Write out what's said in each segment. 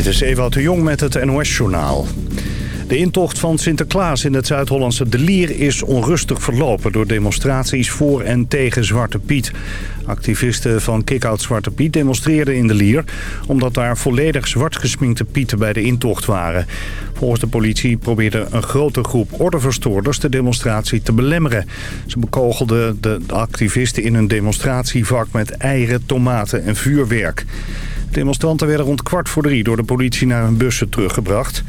Dit is Ewout de Jong met het NOS-journaal. De intocht van Sinterklaas in het Zuid-Hollandse De Lier is onrustig verlopen... door demonstraties voor en tegen Zwarte Piet. Activisten van Kick-Out Zwarte Piet demonstreerden in De Lier... omdat daar volledig zwart gesminkte pieten bij de intocht waren. Volgens de politie probeerde een grote groep ordeverstoorders... de demonstratie te belemmeren. Ze bekogelden de activisten in hun demonstratievak met eieren, tomaten en vuurwerk. Demonstranten werden rond kwart voor drie door de politie naar hun bussen teruggebracht.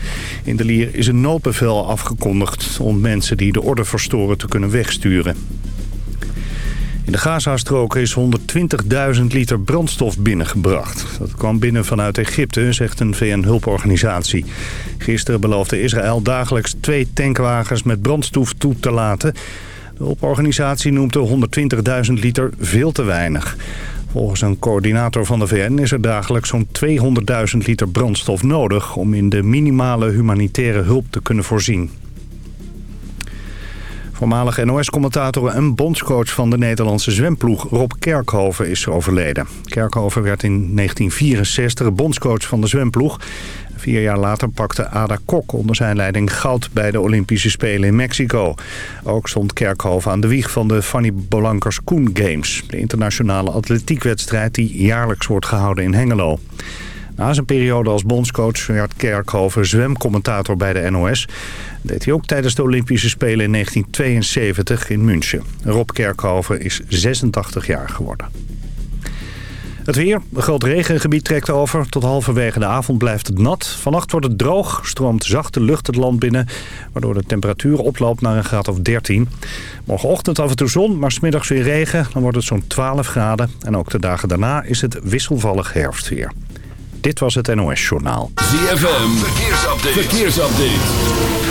In de Lier is een noodbevel afgekondigd om mensen die de orde verstoren te kunnen wegsturen. In de Gazastrook is 120.000 liter brandstof binnengebracht. Dat kwam binnen vanuit Egypte, zegt een VN-hulporganisatie. Gisteren beloofde Israël dagelijks twee tankwagens met brandstof toe te laten. De hulporganisatie noemt de 120.000 liter veel te weinig. Volgens een coördinator van de VN is er dagelijks zo'n 200.000 liter brandstof nodig... om in de minimale humanitaire hulp te kunnen voorzien. Voormalig NOS-commentator en bondscoach van de Nederlandse zwemploeg Rob Kerkhoven is overleden. Kerkhoven werd in 1964 bondscoach van de zwemploeg. Vier jaar later pakte Ada Kok onder zijn leiding goud bij de Olympische Spelen in Mexico. Ook stond Kerkhoven aan de wieg van de Fanny Bolankers Koen Games. De internationale atletiekwedstrijd die jaarlijks wordt gehouden in Hengelo. Na zijn periode als bondscoach werd Kerkhoven zwemcommentator bij de NOS. Dat deed hij ook tijdens de Olympische Spelen in 1972 in München. Rob Kerkhoven is 86 jaar geworden. Het weer. Een groot regengebied trekt over. Tot halverwege de avond blijft het nat. Vannacht wordt het droog. Stroomt zachte lucht het land binnen. Waardoor de temperatuur oploopt naar een graad of 13. Morgenochtend af en toe zon, maar smiddags weer regen. Dan wordt het zo'n 12 graden. En ook de dagen daarna is het wisselvallig herfstweer. Dit was het NOS Journaal. ZFM. Verkeersupdate. Verkeersupdate.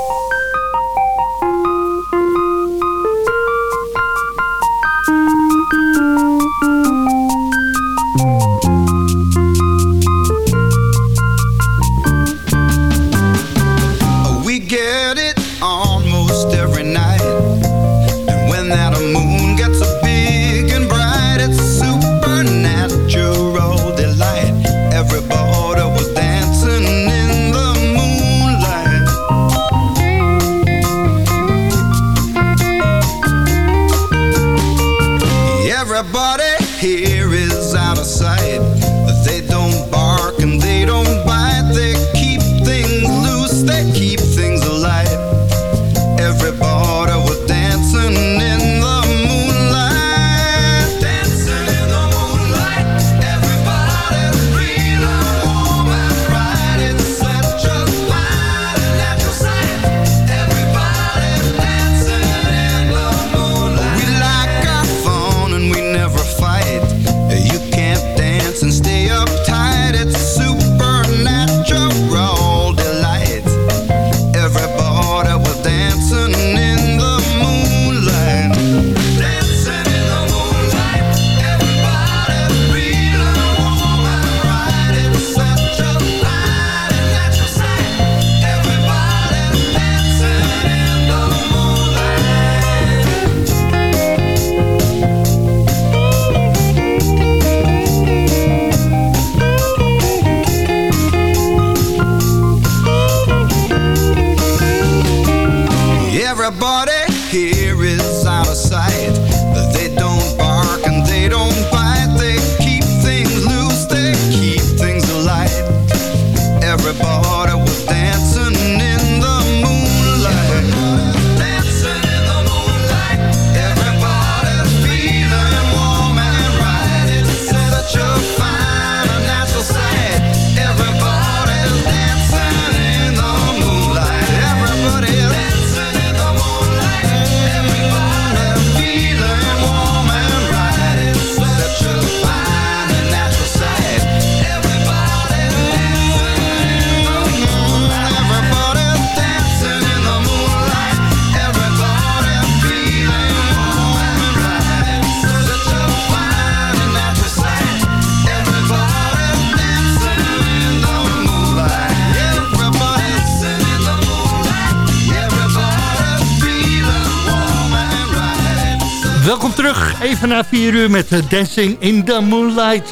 Even na 4 uur met Dancing in the Moonlight.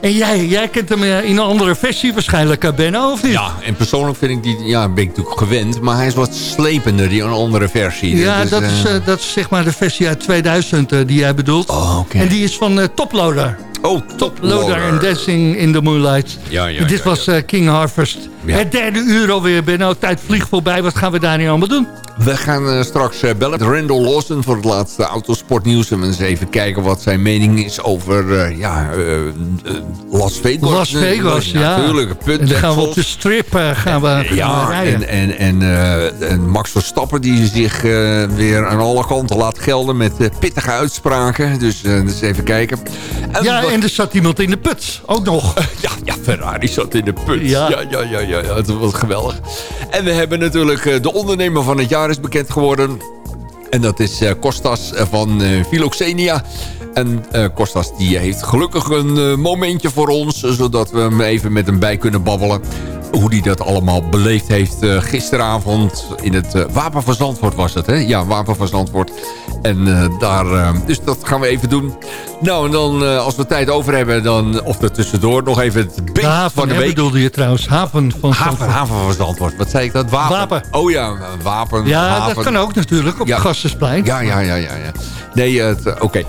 En jij, jij kent hem in een andere versie waarschijnlijk, Benno, of niet? Ja, en persoonlijk vind ik die, ja, ben ik natuurlijk gewend. Maar hij is wat slepender, die een andere versie. Ja, dus, dat, is, dat is zeg maar de versie uit 2000 die jij bedoelt. Oh, oké. En die is van Toploader. Oh, Toploader en Dancing in the Moonlight. Ja, ja, Dit was King Harvest. Het derde uur alweer, Benno. Tijd vliegt voorbij. Wat gaan we daar nu allemaal doen? We gaan uh, straks uh, bellen met Randall Lawson voor het laatste autosportnieuws. En we eens even kijken wat zijn mening is over uh, ja, Las Vegas. Las Vegas, ja. Natuurlijk. Punt, en dan gaan we op de strip gaan we, ja, rijden. En, en, en, en Max Verstappen die zich weer aan alle kanten laat gelden met pittige uitspraken. Dus, dus even kijken. En ja, en er zat iemand in de put. Ook nog. ja, ja, Ferrari zat in de put. Ja, ja, ja, ja. ja, ja. Het was geweldig. En we hebben natuurlijk de ondernemer van het jaar is bekend geworden. En dat is uh, Kostas van uh, Philoxenia. En Kostas die heeft gelukkig een momentje voor ons... zodat we hem even met hem bij kunnen babbelen hoe hij dat allemaal beleefd heeft gisteravond in het uh, Wapen van Zandvoort was het, hè? Ja, Wapen van Zandvoort. En uh, daar, dus dat gaan we even doen. Nou, en dan als we tijd over hebben, dan, of er tussendoor nog even het beest van de week. bedoelde je trouwens, Haven van Zandvoort. Haven, van Zandvoort, wat zei ik dat? Wapen. wapen. Oh ja, wapen. Ja, haven. dat kan ook natuurlijk, op ja. Gassersplein. Ja, ja, ja, ja. ja. Nee, oké. Okay.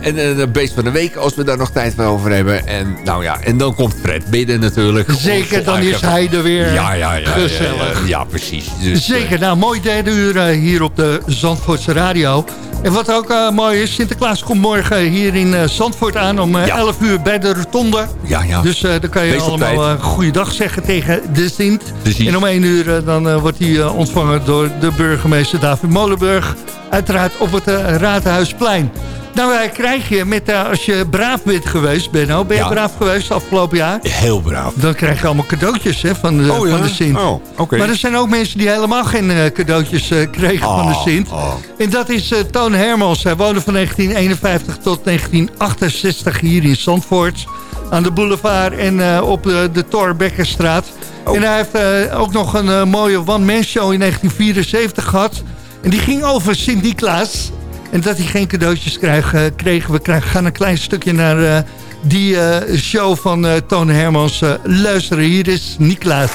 en het beest van de week, als we daar nog tijd voor over hebben. En nou ja, en dan komt Fred binnen natuurlijk. Zeker, dan is hij er weer. Ja, ja, ja. Gezellig. Ja, ja precies. Dus, Zeker. Nou, mooi derde uur uh, hier op de Zandvoortse Radio. En wat ook uh, mooi is, Sinterklaas komt morgen hier in uh, Zandvoort aan om ja. 11 uur bij de rotonde. Ja, ja. Dus dan kan je Wees allemaal goeiedag zeggen tegen de Sint. Precies. En om 1 uur dan wordt hij ontvangen door de burgemeester David Molenburg. Uiteraard op het Raadhuisplein. Nou, uh, krijg je, met, uh, als je braaf bent geweest, Benno. Ben je ja. braaf geweest afgelopen jaar? Heel braaf. Dan krijg je allemaal cadeautjes hè, van, de, oh, ja? van de Sint. Oh, okay. Maar er zijn ook mensen die helemaal geen uh, cadeautjes kregen oh, van de Sint. Oh. En dat is Toon Hermans. Hij woonde van 1951 tot 1968 hier in Zandvoort. Aan de boulevard en op de, de Torbekkerstraat. En hij heeft ook nog een mooie one-man show in 1974 gehad. En die ging over Sint-Niklaas. En dat hij geen cadeautjes kreeg, uh, kregen. We krijgen, gaan een klein stukje naar uh, die uh, show van Toon Hermans luisteren. Hier is Niklaas.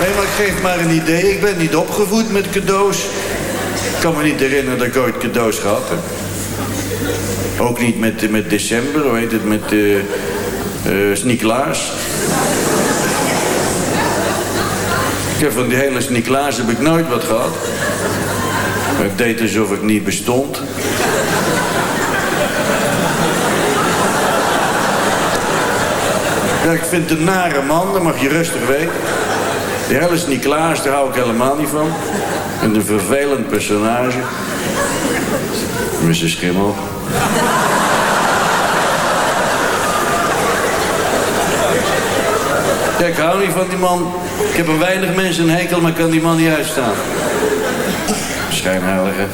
Nee, maar ik geef maar een idee. Ik ben niet opgevoed met cadeaus. Ik kan me niet herinneren dat ik ooit cadeaus gehad heb. Ook niet met, met december, hoe heet het, met uh, ik heb van die hele Niklaas heb ik nooit wat gehad. Ik deed alsof ik niet bestond. Ja, ik vind het een nare man, dat mag je rustig weten. Die hele is niet klaar, daar hou ik helemaal niet van. En een vervelend personage. Mr. Schimmel. Ja, ik hou niet van die man. Ik heb een weinig mensen een hekel, maar kan die man niet uitstaan schijnheilige.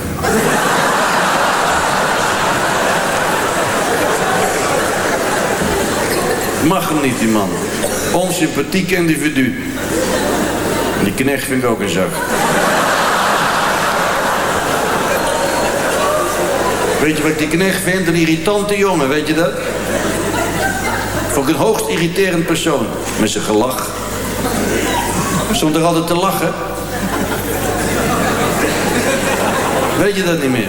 Mag hem niet, die man. Onsympathiek individu. Die knecht vind ik ook een zak. Weet je wat die knecht vind? Een irritante jongen, weet je dat? Vond ik een hoogst irriterend persoon. Met zijn gelach. Stond er altijd te lachen. Weet je dat niet meer?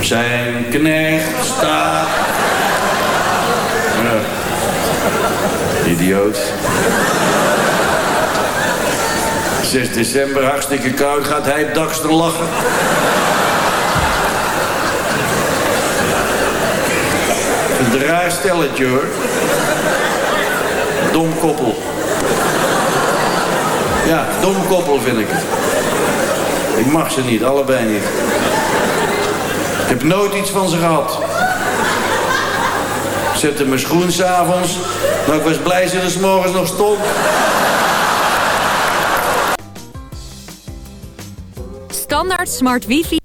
Zijn knecht staat... Ja. Idioot. 6 december, hartstikke koud, gaat hij dakster lachen. Een raar stelletje hoor. Dom koppel. Ja, dom koppel vind ik het. Ik mag ze niet, allebei niet. Ik heb nooit iets van ze gehad. Ik zette mijn schoen s'avonds. Nou, ik was blij dat er s morgens nog stond. Standaard smart wifi.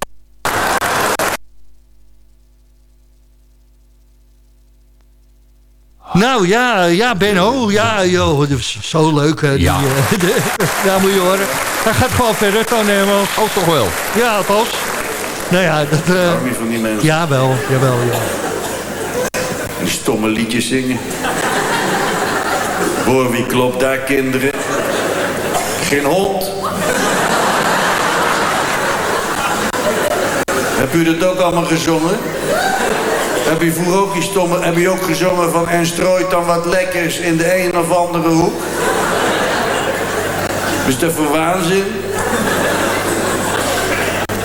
Nou ja, ja Benno. Ja, joh, dat is zo leuk. Die, ja. ja, moet je horen. Hij gaat gewoon verder, Toon Hermans. Oh, toch wel? Ja, althans. Nou ja, dat... Uh, niet van die mensen. Jawel, jawel, ja. Die stomme liedjes zingen. Hoor, wie klopt daar, kinderen? Geen hond. Heb u dat ook allemaal gezongen? Heb je vroeger ook stomme... Heb je ook gezongen van... En strooit dan wat lekkers in de een of andere hoek? Is dat voor waanzin?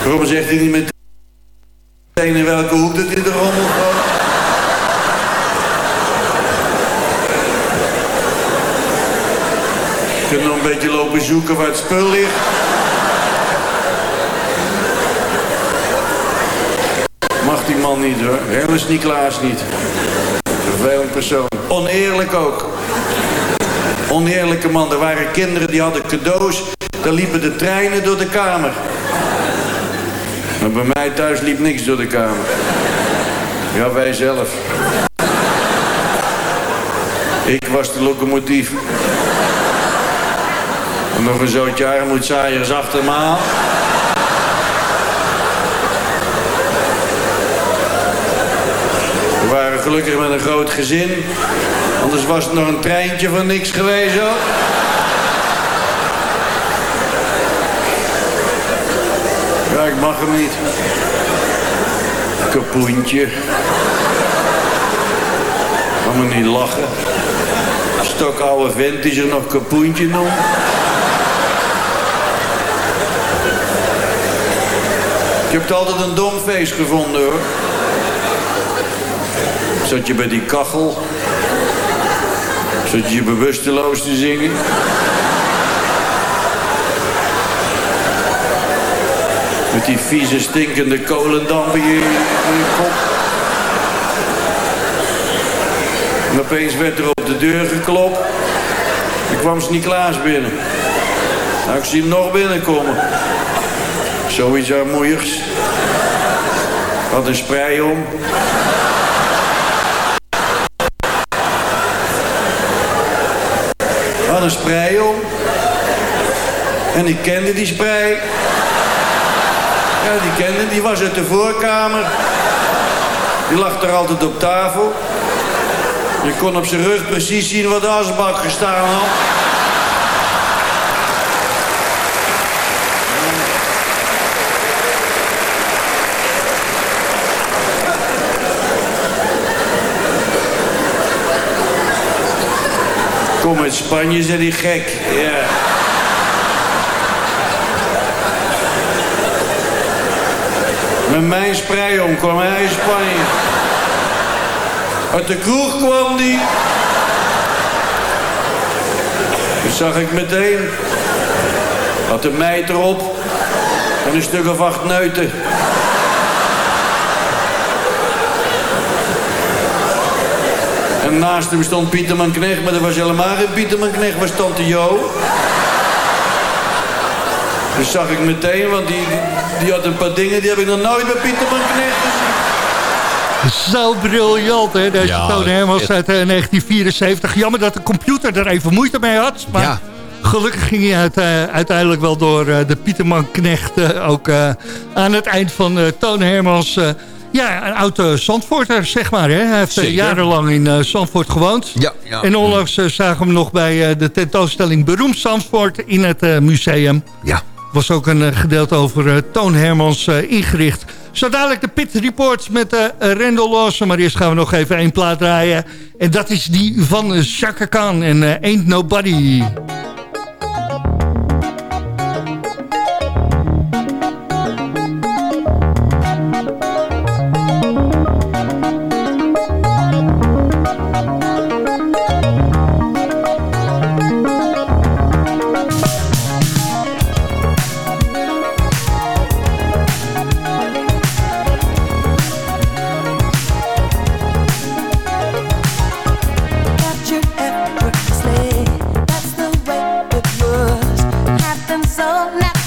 Waarom zegt hij niet meteen in welke hoek dat in de rommel gaat? Je kunt nog een beetje lopen zoeken waar het spul ligt. Niet hoor. Helens Niklaas niet. Vervelend persoon. Oneerlijk ook. Oneerlijke man. Er waren kinderen die hadden cadeaus. Daar liepen de treinen door de kamer. Maar bij mij thuis liep niks door de kamer. Ja, wij zelf. Ik was de locomotief. En nog een zootje armoedzaaiers achter me aan. Waren gelukkig met een groot gezin. Anders was het nog een treintje van niks geweest hoor. Ja, ik mag hem niet. Kapoentje. Ga me niet lachen. Stokoude vent die zich nog kapoentje noemt. Ik heb het altijd een dom feest gevonden hoor. Zat je bij die kachel. Zat je bewusteloos te zingen. Met die vieze stinkende kolendamp in je, in je kop. En opeens werd er op de deur geklopt. Ik kwam Sint-Niklaas binnen. Nou, ik zie hem nog binnenkomen. Zoiets armoeigs. Had een sprei om. Een sprei om. En ik kende die sprei. Ja, die kende, die was uit de voorkamer. Die lag er altijd op tafel. Je kon op zijn rug precies zien wat de asbak gestaan had. Kom uit Spanje, zei die gek. Ja. Met mijn sprei om kwam hij in Spanje. Uit de kroeg kwam die. Dat zag ik meteen. Had een meid erop. En een stuk of acht neuten. En naast hem stond Pieterman Knecht, maar dat was helemaal geen Pieterman Knecht, was Tante Jo. Dus zag ik meteen, want die, die had een paar dingen, die heb ik nog nooit bij Pieterman Knecht gezien. Zo briljant, hè? Deze ja, Toon Hermans uit uh, 1974. Jammer dat de computer er even moeite mee had. Maar ja. gelukkig ging hij uit, uh, uiteindelijk wel door uh, de Pieterman Knecht... ook aan het eind van Toon Hermans ja, een oude Zandvoorter, zeg maar. Hè? Hij heeft Zeker. jarenlang in uh, Zandvoort gewoond. Ja, ja. En onlangs uh, zagen we hem nog bij uh, de tentoonstelling Beroemd Zandvoort in het museum. Ja. Was ook een gedeelte over Toon Hermans ingericht. Zo dadelijk de Pit Report met Rendel Lawson. Maar eerst gaan we nog even één plaat draaien. En dat is die van Chaka Khan en Ain't Nobody. something so natural.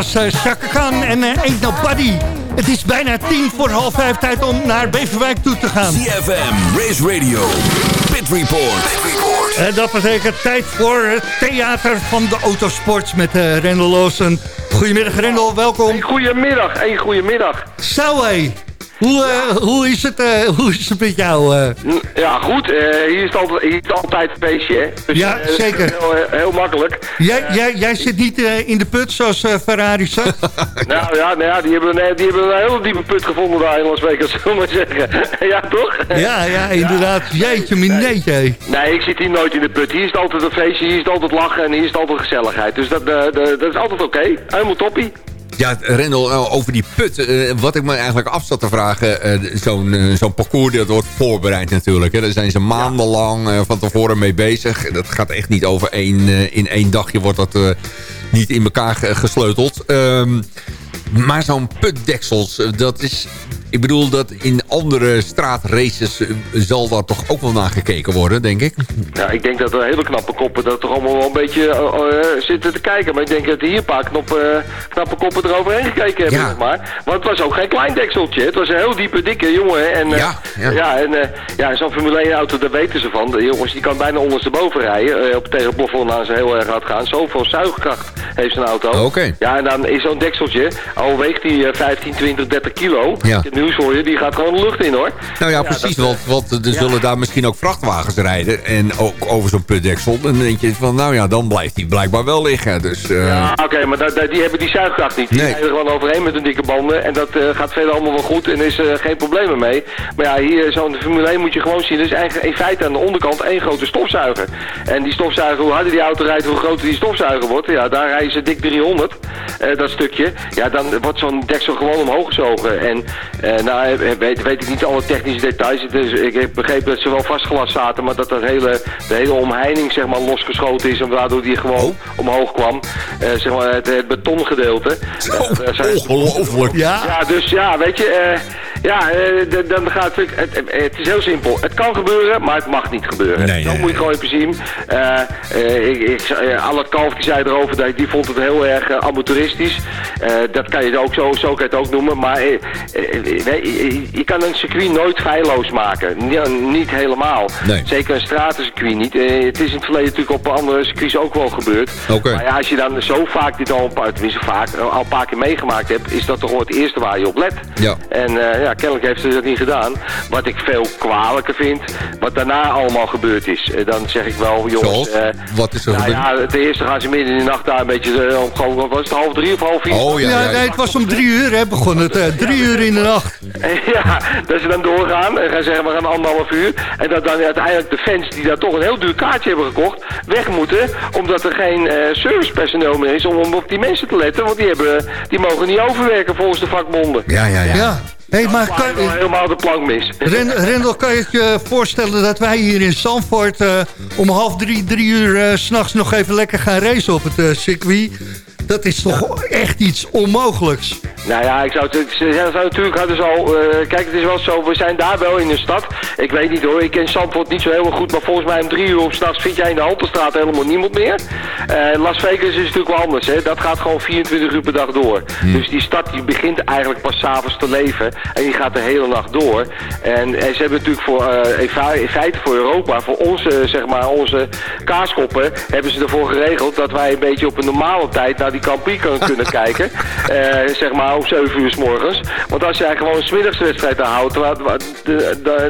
Was Chaka Khan en uh, Ain't Nobody. Het is bijna tien voor half vijf tijd om naar Beverwijk toe te gaan. CFM, Race Radio, Pit Report. En dat betekent tijd voor het theater van de autosport met uh, Rendel Loosen. Goedemiddag Rendel, welkom. Hey, goedemiddag, hey, goedemiddag. Zo hé. Hoe, uh, hoe, is het, uh, hoe is het met jou? Uh? Ja, goed. hier, is altijd, hier is altijd een feestje. Dus, ja, zeker. Heel, heel, makkelijk. Jij, jij, jij zit niet in de put zoals Ferrari zat? nou, ja, nou ja, die hebben, die hebben een hele diepe put gevonden daar in Las Vegas, zullen we maar zeggen. ja, toch? Ja, ja, inderdaad. Jeetje, mineetje. Nee, nee, ik zit hier nooit in de put. Hier is het altijd een feestje, hier is het altijd lachen en hier is het altijd gezelligheid. Dus dat, dat is altijd oké. Okay. Helemaal toppie. Ja, Rendel, eh, over die put. Uh, wat ik me eigenlijk af zat te vragen. Uh, Zo'n parcours dat wordt voorbereid natuurlijk. Hè. Daar zijn ze maandenlang van tevoren mee bezig. Dat gaat echt niet over één, in één dagje wordt dat niet in elkaar gesleuteld. Um, maar zo'n putdeksels, dat is ik bedoel dat in andere straatraces eh, zal daar toch ook wel naar gekeken worden, denk ik. Ja, ik denk dat er hele knappe koppen dat toch allemaal wel een beetje uh, zitten te kijken. Maar ik denk dat hier een paar knop, knappe koppen eroverheen gekeken hebben, zeg maar. Want het was ook geen klein dekseltje. Het was een heel diepe, dikke jongen. En, ja, ja. ja, en ja, zo'n Formule 1 auto, daar weten ze van. De jongens, die kan bijna ondersteboven rijden. op tegen plafond aan ze heel erg hard gaan. Zoveel zuigkracht heeft zijn auto. Oké. Ja, en dan is zo'n dekseltje, al weegt hij 15, 20, 30 kilo. Ja nieuws voor je. Die gaat gewoon de lucht in hoor. Nou ja, precies. want, want er zullen daar misschien ook vrachtwagens rijden. En ook over zo'n putdeksel. En dan denk je van, nou ja, dan blijft die blijkbaar wel liggen. Dus, Ja, oké, maar die hebben die zuigkracht niet. Die nee. rijden er gewoon overheen met hun dikke banden. En dat gaat verder allemaal wel goed. En er is geen probleem mee. Maar ja, hier zo'n Formule 1 moet je gewoon zien. Er is eigenlijk in feite aan de onderkant één grote stofzuiger. En die stofzuiger, hoe harder die auto rijdt, hoe groter die stofzuiger wordt. Ja, daar rijden ze dik 300, uh, dat stukje. Ja, dan wordt zo'n deksel gewoon omhoog gezogen. En uh, nou, weet, weet ik niet alle technische details. Dus ik heb begrepen dat ze wel vastgelast zaten, maar dat dat hele, de hele omheining zeg maar, losgeschoten is. En waardoor die gewoon oh. omhoog kwam. Uh, zeg maar, het, het betongedeelte. ongelooflijk. Ja? ja, dus ja, weet je... Ja, uh, dan gaat het, het, het, is heel simpel. Het kan gebeuren, maar het mag niet gebeuren. Nee, Zo moet je gewoon even zien. Uh, uh, ik, ik, alle Kalf die zei erover, dat, die vond het heel erg amateuristisch. dat kan je ook zo, zo kan je het ook noemen. Maar je, kan een circuit nooit feilloos maken. niet helemaal. Nee. Zeker een stratencircuit niet. het is in het verleden natuurlijk op andere circuits ook wel gebeurd. Okay. Maar ja, als je dan zo vaak dit al een paar, vaak, al een paar keer meegemaakt hebt, is dat toch wel het eerste waar je op let. Ja. En ja, kennelijk heeft ze dat niet gedaan. Wat ik veel kwalijker vind, wat daarna allemaal gebeurd is. Uh, dan zeg ik wel, jongens... Uh, wat is er nou, ja, ten eerste gaan ze midden in de nacht daar een beetje... Uh, om, was het half drie of half vier? Oh ja, ja, ja nee, het was om drie uur, hè, begon het. drie uur in de nacht. ja, dat ze dan doorgaan en gaan zeggen, we gaan anderhalf uur. En dat dan uiteindelijk de fans die daar toch een heel duur kaartje hebben gekocht... weg moeten, omdat er geen servicepersoneel meer is om, om op die mensen te letten. Want die, hebben, die mogen niet overwerken volgens de vakbonden. Ja, ja, ja. Hey, maar kan, helemaal de plank mis. Rendel, kan je je voorstellen dat wij hier in Zandvoort... Uh, om half drie, drie uur uh, s'nachts nog even lekker gaan racen op het uh, circuit? Dat is toch echt iets onmogelijks? Nou ja, ik zou, het, natuurlijk hadden ze al... Uh, kijk, het is wel zo, we zijn daar wel in de stad. Ik weet niet hoor, ik ken Zandvoort niet zo heel goed... maar volgens mij om drie uur op s'nachts vind jij in de Halterstraat helemaal niemand meer. Uh, Las Vegas is natuurlijk wel anders, hè. Dat gaat gewoon 24 uur per dag door. Hmm. Dus die stad die begint eigenlijk pas s'avonds te leven... en die gaat de hele nacht door. En, en ze hebben natuurlijk voor, uh, in feite voor Europa... voor onze, zeg maar, onze kaaskoppen... hebben ze ervoor geregeld dat wij een beetje op een normale tijd... naar die Campie kunnen kijken. zeg maar om 7 uur s morgens. Want als jij gewoon smiddags de wedstrijd aanhoudt,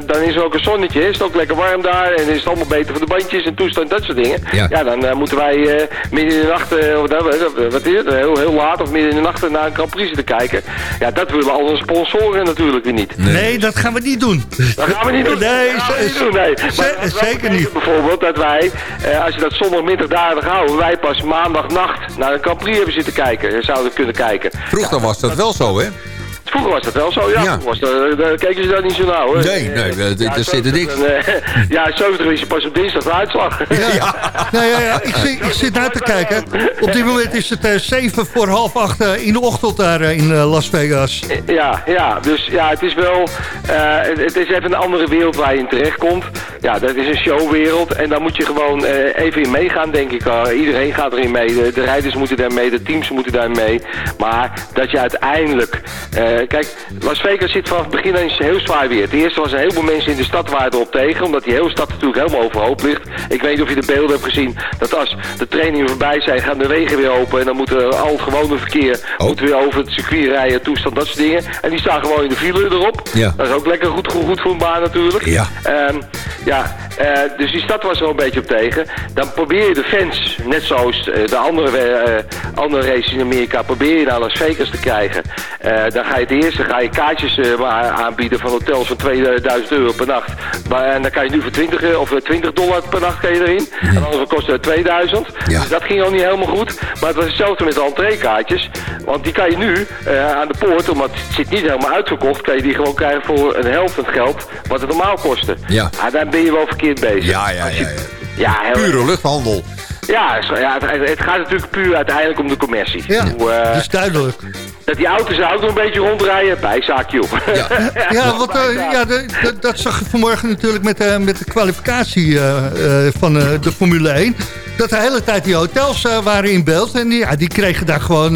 dan is er ook een zonnetje, is het ook lekker warm daar en is het allemaal beter voor de bandjes en toestand, dat soort dingen. Ja, dan uh, moeten wij uh, midden in de nacht, uh, wat is het, heel, heel laat of midden in de nacht naar een Grand Prix te kijken. Ja, dat willen al onze sponsoren natuurlijk weer niet. Nee, dat gaan we niet doen. Dat gaan we niet doen. Nee, niet doen, nee. zeker niet. Bijvoorbeeld dat wij, als je dat zondagmiddag daar houden, wij pas maandagnacht naar een Grand Prix hebben zitten kijken, zouden kunnen kijken. Vroeger was dat wel zo, hè? Vroeger was dat wel zo, ja. ja. Was dat, daar keken ze daar niet zo nauw. Hè? Nee, nee, er ja, zit er niks. ja, 70 is je pas op dinsdag de uitslag. Ja, ja. ja, ja, ja. Ik, zit, ik zit naar te kijken. Op dit moment is het uh, eh, 7 voor half 8 uh, in de ochtend daar uh, in Las Vegas. Ja, ja, dus ja, het is wel... Het, het, is even een andere wereld waar je in terecht komt. Ja, dat is een showwereld. En daar moet je gewoon even in meegaan, denk ik. iedereen gaat erin mee. De, de, rijders moeten daar mee, de teams moeten daar mee. Maar dat je uiteindelijk... Eh, kijk, Las Vegas zit vanaf het begin eens heel zwaar weer. Het eerste was een heleboel mensen in de stad waren erop tegen, omdat die hele stad natuurlijk helemaal overhoop ligt. Ik weet niet of je de beelden hebt gezien, dat als de trainingen voorbij zijn, gaan de wegen weer open en dan moet al het gewone verkeer oh. moet weer over het circuit rijden, toestand, dat soort dingen. En die staan gewoon in de file erop. Ja. Dat is ook lekker goed, goed, goed voor een baan natuurlijk. Ja. Um, ja, uh, dus die stad was er wel een beetje op tegen. Dan probeer je de fans, net zoals uh, de andere, uh, andere races in Amerika, probeer je naar Las Vegas te krijgen. dan ga je het eerste ga je kaartjes aanbieden van hotels van 2000 euro per nacht. Maar, en dan kan je nu voor 20, of 20 dollar per nacht kan je erin. En anders kost het 2000. Ja. Dus dat ging al niet helemaal goed. Maar het was hetzelfde met de entreekaartjes. Want die kan je nu aan de poort, omdat het zit niet helemaal uitverkocht, kan je die gewoon krijgen voor een helft van het geld wat het normaal kostte. Ja. Ah, dan ben je wel verkeerd bezig. Ja, ja, ja. ja. ja Pure luchthandel. Ja, ja het, het, gaat natuurlijk puur uiteindelijk om de commercie. Ja, Hoe, uh, dat is duidelijk. Dat die auto's ook nog een beetje rondrijden, bijzaakje op. Ja, ja, wat, uh, ja de, de, dat zag je vanmorgen natuurlijk met, uh, met de kwalificatie uh, van de Formule 1. Dat de hele tijd die hotels waren in beeld. En die, ja, die kregen daar gewoon,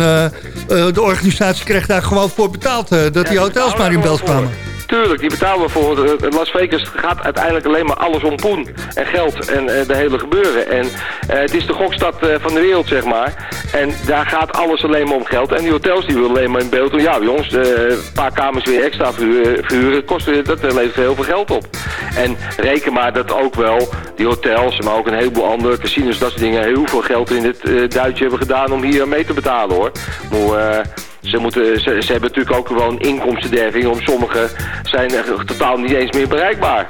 de organisatie kreeg daar gewoon voor betaald. dat die hotels maar in beeld kwamen. Tuurlijk, die betalen voor. Uh, Las Vegas gaat uiteindelijk alleen maar alles om poen en geld en de hele gebeuren. En het is de gokstad van de wereld, zeg maar. En daar gaat alles alleen maar om geld. En die hotels die willen alleen maar in beeld doen. Ja, jongens, een paar kamers weer extra verhuren, kost, dat levert heel veel geld op. En reken maar dat ook wel die hotels, maar ook een heleboel andere casinos, dat soort dingen, heel veel geld in het uh, Duitje hebben gedaan om hier mee te betalen hoor. Maar, ze, moeten, ze, hebben natuurlijk ook gewoon inkomstenderving. Om sommigen zijn totaal niet eens meer bereikbaar.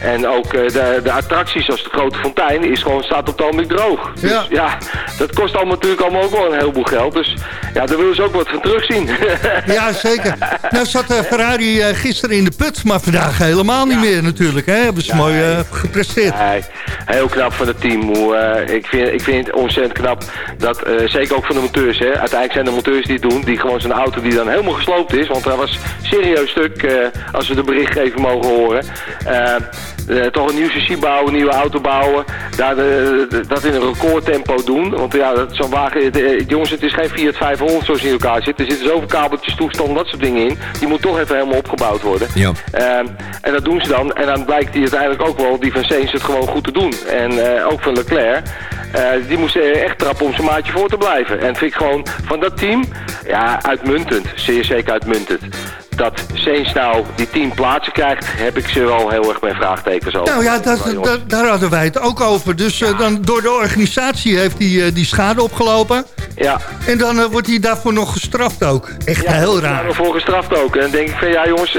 En ook uh, de, de attracties zoals de grote fontein is gewoon, staat op het droog. Dus ja. ja, dat kost allemaal natuurlijk allemaal ook wel een heleboel geld. Dus ja, daar willen ze ook wat van terugzien. ja, zeker. Nou zat uh, Ferrari uh, gisteren in de put, maar vandaag helemaal niet meer natuurlijk. Hè? Hebben ze mooi gepresteerd. Nee, heel knap van het team. Hoe, ik, vind, ik vind het ontzettend knap dat, zeker ook van de monteurs. Hè? Uiteindelijk zijn de monteurs die het doen, die gewoon zijn auto die dan helemaal gesloopt is. Want daar was serieus stuk, als we de berichtgeving mogen horen. Uh, toch een nieuw chassis bouwen, nieuwe auto bouwen. Daar, dat in een recordtempo doen. Want ja, zo'n wagen, de, jongens, het is geen Fiat 500 zoals in elkaar zit. Er zitten zoveel kabeltjes, toestanden, dat soort dingen in. Die moet toch even helemaal opgebouwd worden. Ja. Uh, en dat doen ze dan. En dan blijkt die uiteindelijk ook wel, die van Sainz het gewoon goed te doen. En ook van Leclerc. die moest echt trappen om zijn maatje voor te blijven. En vind ik gewoon van dat team, ja, uitmuntend. Zeer zeker uitmuntend dat nou die tien plaatsen krijgt, heb ik ze wel heel erg mijn vraagtekens over. Nou ja, dat, daar hadden wij het ook over. Dus uh, dan, door de organisatie heeft hij uh, die schade opgelopen. Ja. En dan uh, wordt hij daarvoor nog gestraft ook. Echt ja, heel raar. Ja, voor gestraft ook. En dan denk ik van ja jongens,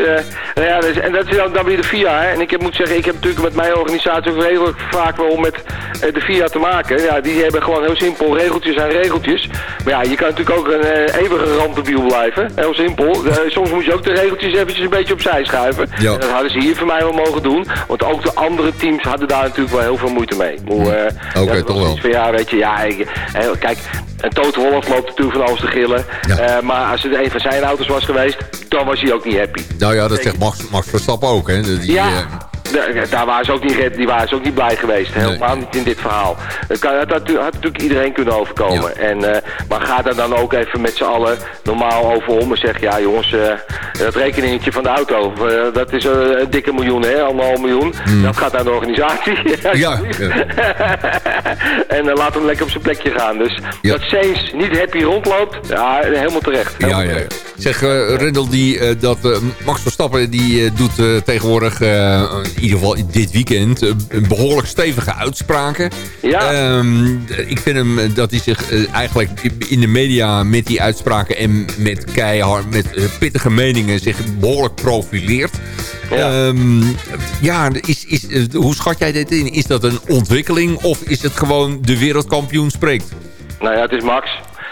nou ja, dus, en dat is dan, dan weer de FIA. Hè. En ik heb, moet zeggen, ik heb natuurlijk met mijn organisatie ook redelijk vaak wel met de FIA te maken. Ja, die hebben gewoon heel simpel regeltjes en regeltjes. Maar ja, je kan natuurlijk ook een eeuwige randdebiel blijven. Heel simpel. soms moet je ook de regeltjes eventjes een beetje opzij schuiven. Ja. En dat hadden ze hier voor mij wel mogen doen. Want ook de andere teams hadden daar natuurlijk wel heel veel moeite mee. Uh, Oké, okay, toch wel. Van, ja, weet je, ja, ik, kijk, en Toto Wolff loopt natuurlijk van alles te gillen. Uh, maar als het een van zijn auto's was geweest, dan was hij ook niet happy. Nou ja, dat zegt Max, Max Verstappen ook, hè. Die, ja. Daar waren ze ook niet, die waren ze ook niet blij geweest. Helemaal niet in dit verhaal. Dat, kan, dat had, natuurlijk iedereen kunnen overkomen. En, uh, maar ga daar dan ook even met z'n allen normaal over om en zeg... ja jongens, uh, dat rekeningetje van de auto, uh, dat is een dikke miljoen, hè, anderhalf miljoen. Mm. Dat gaat naar de organisatie. ja, ja. en laat hem lekker op zijn plekje gaan. Dus dat Sainz niet happy rondloopt, ja, helemaal terecht. ja, ja. Zeg, Riddle, die, dat Max Verstappen die doet tegenwoordig ieder geval dit weekend eh, behoorlijk stevige uitspraken. Ja. Um, ik vind hem dat hij zich uh, eigenlijk in de media met die uitspraken en met keihard, met pittige meningen zich behoorlijk profileert. Ja, um, ja is, is, hoe schat jij dit in? Is dat een ontwikkeling of is het gewoon de wereldkampioen spreekt? Nou ja, het is Max.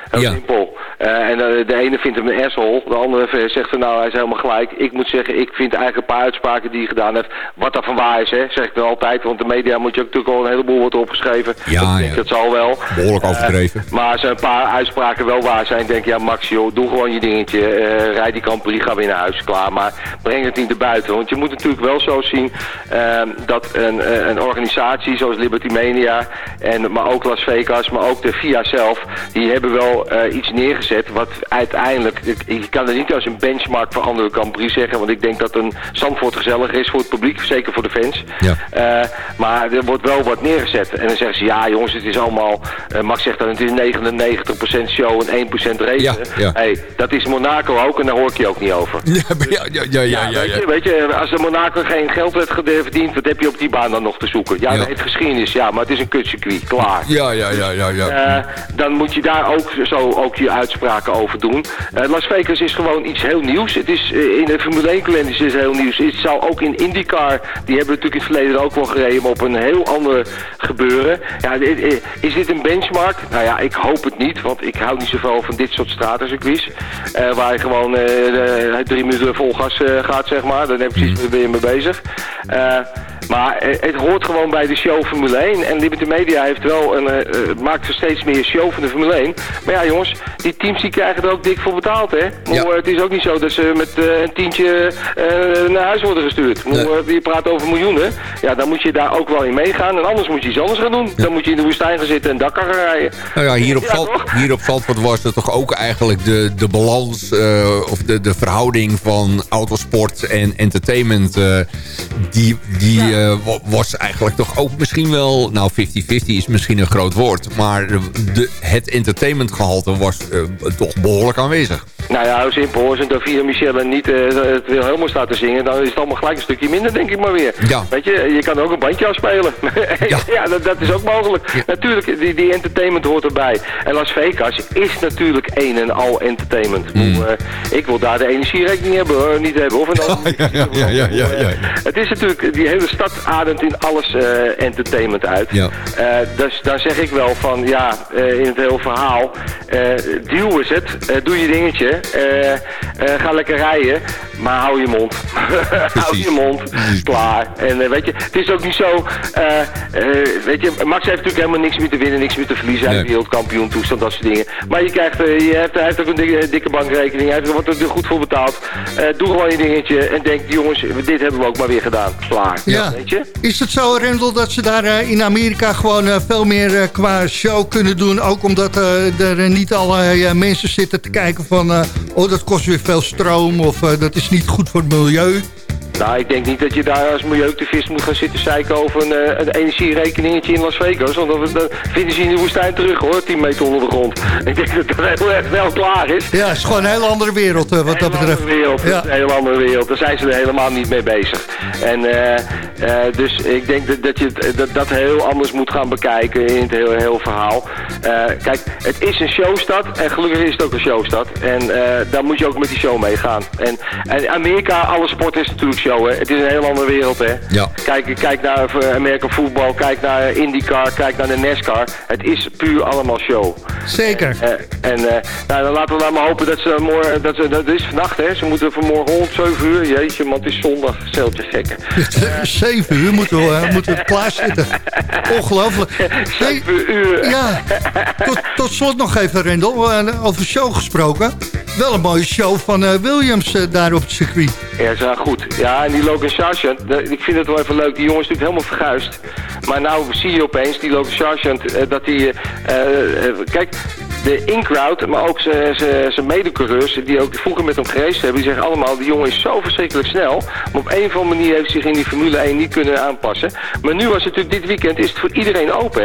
Heel ja. simpel. Uh, en de, de, ene vindt hem een asshole, de andere zegt van nou hij is helemaal gelijk. Ik moet zeggen, ik vind eigenlijk een paar uitspraken die hij gedaan heeft, wat daarvan waar is, hè, zeg ik wel altijd. Want de media moet je ook natuurlijk al een heleboel worden opgeschreven. Ja, dat, ja. dat zal wel. Behoorlijk uh, overdreven. Maar als er een paar uitspraken wel waar zijn, denk ik, ja Max, joh, doe gewoon je dingetje. Uh, rijd die Grand ga weer naar huis, klaar. Maar breng het niet naar buiten. Want je moet natuurlijk wel zo zien ehm, dat een, een organisatie zoals Liberty Media, en, maar ook Las Vegas, maar ook de FIA zelf, die hebben wel iets neergezet wat uiteindelijk, je kan het niet als een benchmark voor andere Grand Prix zeggen, want ik denk dat een Zandvoort gezellig is voor het publiek, zeker voor de fans. Ja. Uh, maar er wordt wel wat neergezet. En dan zeggen ze, ja jongens, het is allemaal, uh, Max zegt dat het is 99% show en 1% race. Ja, ja. Hey, dat is Monaco ook en daar hoor ik je ook niet over. Ja, ja, ja, ja, ja, weet, je, weet je, als de Monaco geen geld werd verdiend, wat heb je op die baan dan nog te zoeken? Ja, het geschiedenis, ja, maar het is een kutcircuit, klaar. Ja, ja, ja, ja. ja. Uh, dan moet je daar ook zo ook je uitspraken over doen. Uh, Las Vegas is gewoon iets heel nieuws. Het is uh, in de Formule 1 kalender is het heel nieuws. Het zou ook in IndyCar, die hebben natuurlijk in het verleden ook wel gereden, maar op een heel ander gebeuren. Ja, is dit een benchmark? Nou ja, ik hoop het niet, want ik hou niet zoveel van dit soort stratencircuits. Uh, waar je gewoon drie minuten vol gas gaat, zeg maar. Dan heb ik precies mm. ben je mee bezig. Maar het hoort gewoon bij de show Formule 1. En Liberty Media heeft wel een, maakt er steeds meer show van de Formule 1. Maar ja jongens, die teams die krijgen er ook dik voor betaald hè. Maar, het is ook niet zo dat ze met een tientje naar huis worden gestuurd. Je praat over miljoenen. Ja, dan moet je daar ook wel in meegaan. En anders moet je iets anders gaan doen. Dan moet je in de woestijn gaan zitten en Dakar gaan rijden. Nou ja, hier op, ja, hier op Zandvoort was het toch ook eigenlijk de, de balans... of de, de verhouding van autosport en entertainment... die, die was eigenlijk toch ook misschien wel... Nou, 50-50 is misschien een groot woord. Maar de, het entertainmentgehalte was toch behoorlijk aanwezig. Nou ja, simpel. Als een Davide Michelle niet uh, het wil helemaal staat te zingen... dan is het allemaal gelijk een stukje minder, denk ik maar weer. Ja. Weet je, je kan ook een bandje afspelen. ja, ja dat, dat, is ook mogelijk. Natuurlijk, die, die entertainment hoort erbij. En Las Vegas is natuurlijk een en al entertainment. Mm. Uh, ik wil daar de energierekening hebben, hoor. niet hebben. Of een ja, ja, ja, ja, ja, ja, Het is natuurlijk, die hele stad ademt in alles uh, entertainment uit. Ja. dus daar zeg ik wel van, ja, in het hele verhaal... duw is het, doe je dingetje... Uh, uh, ga lekker rijden, maar hou je mond. hou je mond, klaar. En uh, weet je, het is ook niet zo, weet je, Max heeft natuurlijk helemaal niks meer te winnen, niks meer te verliezen. Hij is wereldkampioen toestand, dat soort dingen. Maar je krijgt, je hebt, hij heeft ook een dikke, dikke bankrekening, hij wordt er goed voor betaald. doe gewoon je dingetje en denk, jongens, dit hebben we ook maar weer gedaan. Klaar. Ja. Weet je? Is het zo, Rendel, dat ze daar in Amerika gewoon veel meer qua show kunnen doen? Ook omdat er niet alle mensen zitten te kijken van oh dat kost weer veel stroom of uh, dat is niet goed voor het milieu. Nou, ik denk niet dat je daar als milieuactivist moet gaan zitten zeiken over een, uh, een energierekeningetje in Las Vegas. Want dan vinden ze in de woestijn terug hoor, 10 meter onder de grond. Ik denk dat dat heel erg wel klaar is. Ja, het is gewoon een hele andere wereld uh, wat dat betreft. Andere wereld, ja. een hele andere wereld. Daar zijn ze er helemaal niet mee bezig. En uh, dus ik denk dat, dat je dat, dat heel anders moet gaan bekijken in het hele, heel verhaal. kijk, het is een showstad en gelukkig is het ook een showstad. En daar moet je ook met die show meegaan. En, en Amerika, alle sport is natuurlijk het is een heel andere wereld, hè. Ja. Kijk, kijk naar eh, American voetbal, kijk naar IndyCar, kijk naar de NASCAR. Het is puur allemaal show. Zeker. Uh, en uh, nou, dan laten we dan maar hopen dat ze morgen, dat ze, dat is vannacht, hè. Ze moeten vanmorgen rond 7 uur, jeetje, want het is zondag, zeltje gekke. 7 uur moeten we, moeten we klaarzitten. Ongelooflijk. 7 uur. Ja. Tot, tot slot nog even, Rendel, over show gesproken. Wel een mooie show van Williams daar op het circuit. Ja, wel goed. Ja, en die Logan Sargent, ik vind het wel even leuk. Die jongen is natuurlijk helemaal verguisd. Maar nou zie je opeens, die Logan Sargent, eh, dat hij... Kijk, de in-crowd, maar ook zijn medecoureurs... die ook vroeger met hem gereisd hebben... die zeggen allemaal, die jongen is zo verschrikkelijk snel... maar op een of andere manier heeft hij zich in die Formule 1 niet kunnen aanpassen. Maar nu was het natuurlijk dit weekend, is het voor iedereen open,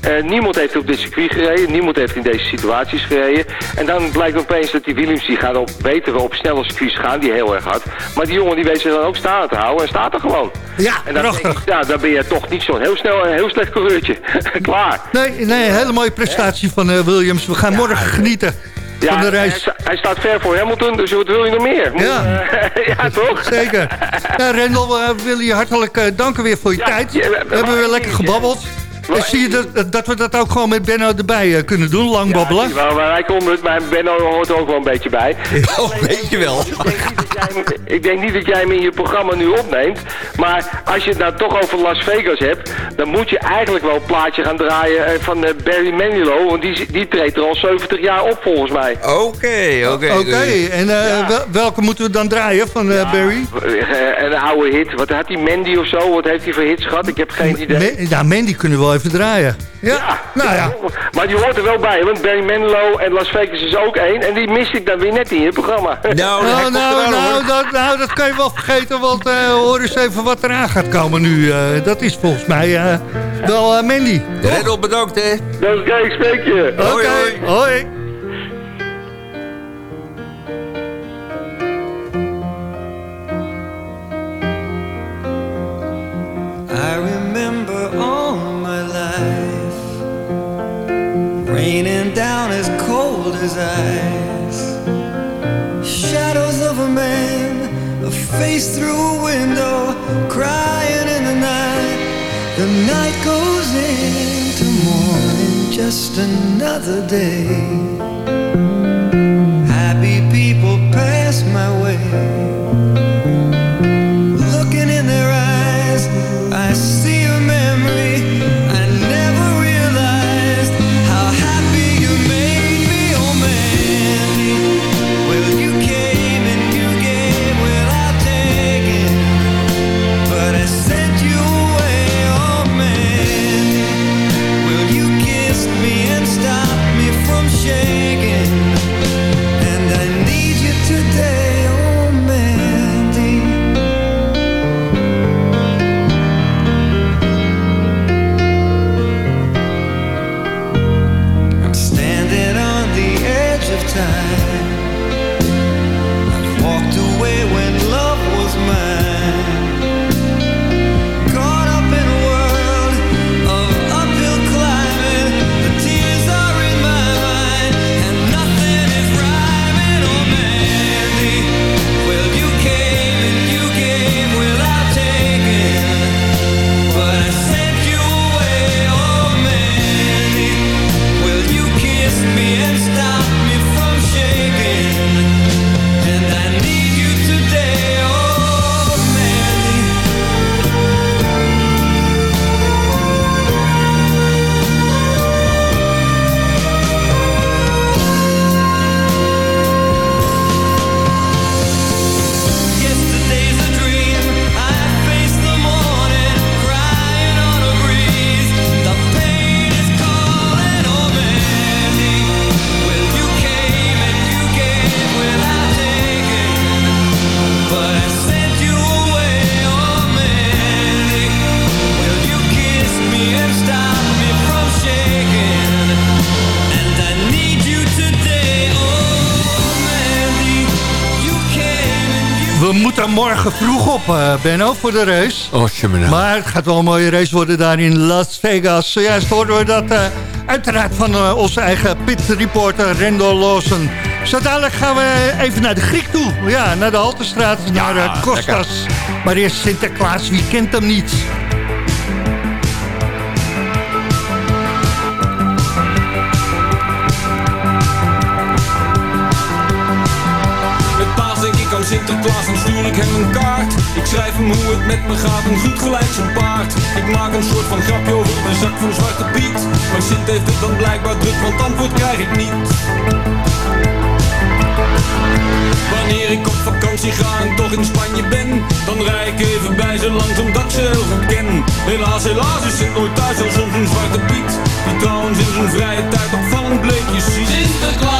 hè? niemand heeft op dit circuit gereden, niemand heeft in deze situaties gereden. En dan blijkt opeens dat die Williams, die gaat op betere, op snelle circuits gaan, die heel erg hard. Maar die jongen die weet zich dan ook staan te houden en staat er gewoon. Ja, en dan, ja, dan ben je toch niet zo'n heel snel een heel slecht coureurtje. Klaar. Nee, nee, een hele mooie prestatie van uh, Williams. We gaan morgen genieten. Ja, van de reis. Hij, staat ver voor Hamilton, dus wat wil je nog meer? Ja, ja toch? Zeker. Rendel, we willen je hartelijk uh, danken weer voor je tijd. we hebben weer lekker gebabbeld. En zie je dat, dat we dat ook gewoon met Benno erbij uh, kunnen doen, lang babbelen? Ja, maar wij komen het, maar Benno hoort er ook wel een beetje bij. Ja, weet je wel. Ik denk, niet dat jij hem in je programma nu opneemt. Maar als je het nou toch over Las Vegas hebt... dan moet je eigenlijk wel een plaatje gaan draaien eh, van uh, Barry Manilow. Want die, die treedt er al 70 jaar op volgens mij. Oké, oké. Oké, en welke moeten we dan draaien van Barry? een oude hit. Wat had hij, Mandy of zo? Wat heeft hij voor hits gehad? Ik heb geen idee. ja, Mandy kunnen we wel even draaien. Ja, nou ja. Maar die hoort er wel bij, want Barry Manilow en Las Vegas is ook één. En die mis ik dan weer net in je programma. Nou, nou, nou, nou, dat, nou, dat kan je wel vergeten, want uh, hoor eens even wat eraan gaat komen nu. Uh, dat is volgens mij uh, wel Mandy. Redel, bedankt hè. Dat is kijk, spreek je. Oké, okay. hoi. hoi. Shadows of a man A face through a window Crying in the night. The night goes into morning Just another day Benno, voor de race. Oh, nou. Maar het gaat wel een mooie race worden daar in Las Vegas. Zojuist hoorden we dat uh, uiteraard van uh, onze eigen pit-reporter Rendel Lawson. Zo dadelijk gaan we even naar de Griek toe. Ja, naar de Haltestraat, ja, naar Costas. Lekker. Maar eerst Sinterklaas, wie kent hem niet? Schrijf hem hoe het met me gaat, een goed gelijk zijn paard. Ik maak een soort van grapje over de zak van Zwarte Piet. Maar Sint heeft het dan blijkbaar druk, want antwoord krijg ik niet. Wanneer ik op vakantie ga en toch in Spanje ben Dan rij ik even bij ze langs omdat ze heel goed ken. Helaas, helaas is het nooit thuis als soms een Zwarte Piet Die trouwens in zijn vrije tijd opvallend bleekjes ziet. Sinterklaas,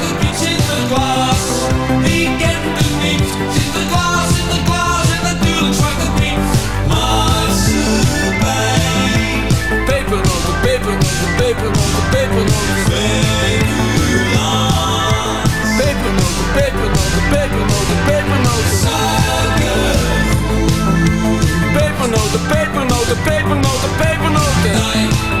Pepernoten, pepernoten, pepernoten. Pepernoten, pepernoten, pepernoten, pepernoten. Pepernoten,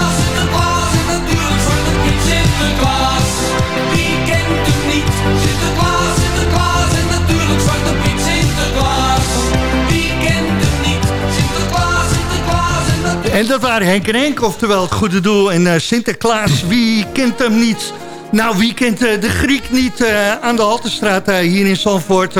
en dat waren Henk en Henk, oftewel het goede doel. En uh, Sinterklaas, wie kent hem niet? Nou, wie kent uh, de Griek niet uh, aan de Haltestraat hier in Zandvoort?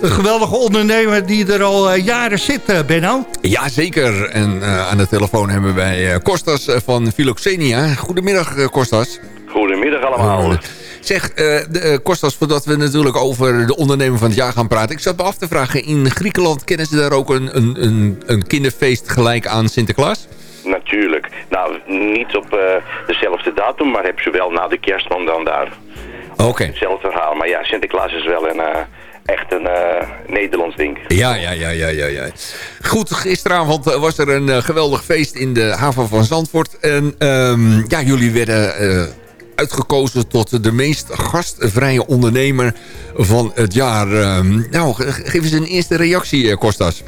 een geweldige ondernemer die er al jaren zit, Benno. Jazeker. En aan de telefoon hebben wij Kostas van Philoxenia. Goedemiddag, Kostas. Goedemiddag allemaal. Zeg, de, Kostas, voordat we natuurlijk over de ondernemer van het jaar gaan praten. Ik zat me af te vragen, in Griekenland kennen ze daar ook een, een, een, een kinderfeest gelijk aan Sinterklaas? Natuurlijk. Nou, niet op uh, dezelfde datum, maar hebben ze wel na de kerstman dan daar. Oké. Okay. Hetzelfde verhaal. Maar ja, Sinterklaas is wel een, uh, echt een uh, Nederlands ding. Ja, ja, ja, ja, ja, ja. Goed, gisteravond was er een geweldig feest in de haven van Zandvoort. En um, ja, jullie werden uitgekozen tot de meest gastvrije ondernemer van het jaar. Um, nou, geef eens een eerste reactie, Kostas.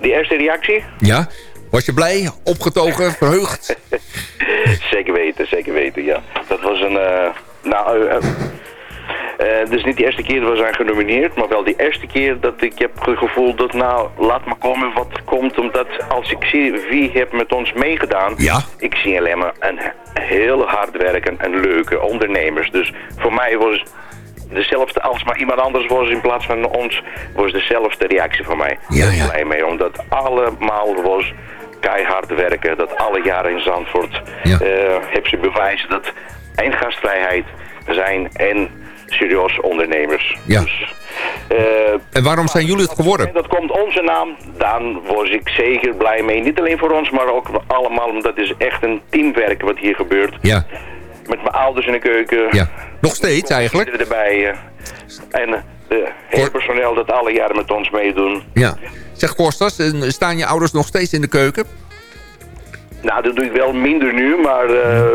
Die eerste reactie? Ja. Was je blij, opgetogen, verheugd? zeker weten, zeker weten, ja. Dat was een... Uh, nou, uh, uh, dus niet de eerste keer dat we zijn genomineerd, maar wel de eerste keer dat ik heb het gevoel dat nou, laat maar komen wat komt. Omdat als ik zie wie heeft met ons meegedaan, ja. ik zie alleen maar een heel hard werken en leuke ondernemers. Dus voor mij was dezelfde als maar iemand anders was in plaats van ons, was dezelfde reactie van mij. Ja, ja. Blij mee, omdat allemaal was keihard werken, dat alle jaren in Zandvoort ja. uh, heb ze bewijzen dat één gastvrijheid zijn en serieus ondernemers. Ja. Dus, uh, en waarom zijn jullie het geworden? Dat komt onze naam, dan was ik zeker blij mee. Niet alleen voor ons, maar ook allemaal, omdat het is echt een teamwerk wat hier gebeurt. Ja. Met mijn ouders in de keuken. Ja. Nog steeds eigenlijk? Erbij. eh. en eh, het personeel dat alle jaren met ons meedoen. Ja. Zeg Kostas, staan je ouders nog steeds in de keuken? Nou, dat doe ik wel minder nu, maar eh,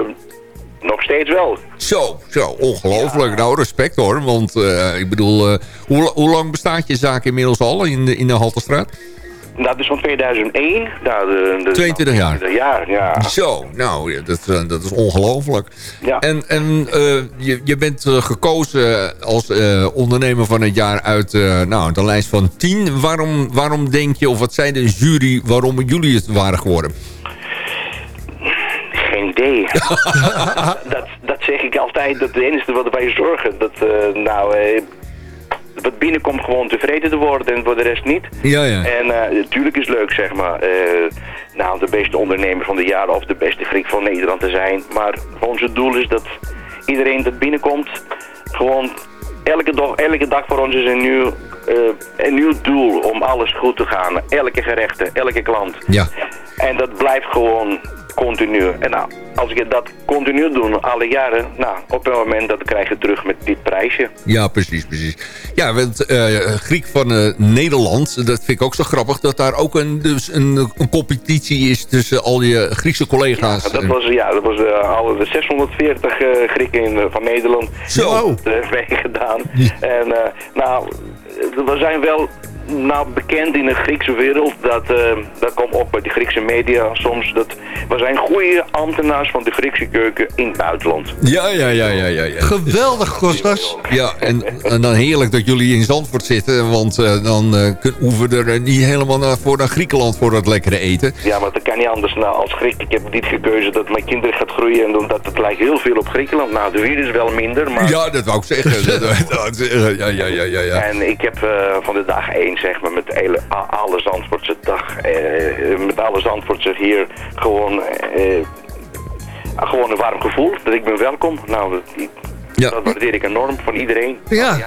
nog steeds wel. Zo, zo, ongelooflijk. Nou, respect hoor. Want eh, ik bedoel, eh, hoe, hoe lang bestaat je zaak inmiddels al in de, in de Halterstraat? Dat is van 2001. Nou, de, de, 22 jaar. 22 jaar, ja. Zo, nou, dat, eh, dat is ongelooflijk. Ja. En, en je, je bent gekozen als ondernemer van het jaar uit nou, de lijst van 10. Waarom, waarom denk je, of wat zei de jury, waarom jullie het waren geworden? Geen idee. dat, dat zeg ik altijd. Dat het enige wat wij zorgen. Dat, eh, nou, eh, wat binnenkomt gewoon tevreden te worden en voor de rest niet. Ja, ja. En eh, natuurlijk is het leuk, zeg maar, eh, nou, de beste ondernemer van het jaar of de beste Griek van Nederland te zijn. Maar ons doel is dat iedereen dat binnenkomt, gewoon elke dag, elke dag voor ons is een nieuw, eh, een nieuw doel om alles goed te gaan. Elke gerechte, elke klant. Ja. En dat blijft gewoon continu. En nou, als ik dat continu doe, alle jaren, nou, op een moment dat krijg je terug met dit prijsje. Ja, precies, precies. Ja, want eh, Griek van eh, Nederland, dat vind ik ook zo grappig... dat daar ook een, dus een, een competitie is tussen al je Griekse collega's. Dat was, ja, dat was eh, alle de 640 eh, Grieken in, van Nederland. Zo. Dat gedaan. En nou, we zijn wel nou, bekend in de Griekse wereld. Dat, eh, dat komt op bij de Griekse media soms. Dat, we zijn goede ambtenaars van de Griekse keuken in het buitenland. Ja, ja, ja, ja, ja. ja. Geweldig, Kostas. Ja, en, en dan heerlijk dat jullie in Zandvoort zitten. Want eh, dan eh, kun- hoeven we er niet helemaal naar, voor naar Griekenland voor dat lekkere eten. Ja, maar dat kan niet anders. Nou, als Griek, ik heb niet gekozen dat mijn kinderen gaat groeien en omdat het lijkt heel veel op Griekenland. Nou, de wier is wel minder, maar... Ja, dat wou ik zeggen. Dat- dat- dat- ja, ja, ja, ja, ja. En ik heb eh, van de dag één, zeg maar, met hele, alle Zandvoortse dag, eh, met alle Zandvoortse hier gewoon, eh, gewoon een warm gevoel. Dat ik ben welkom. Nou, dat, die- Ja. dat waardeer ik enorm van iedereen. Ja.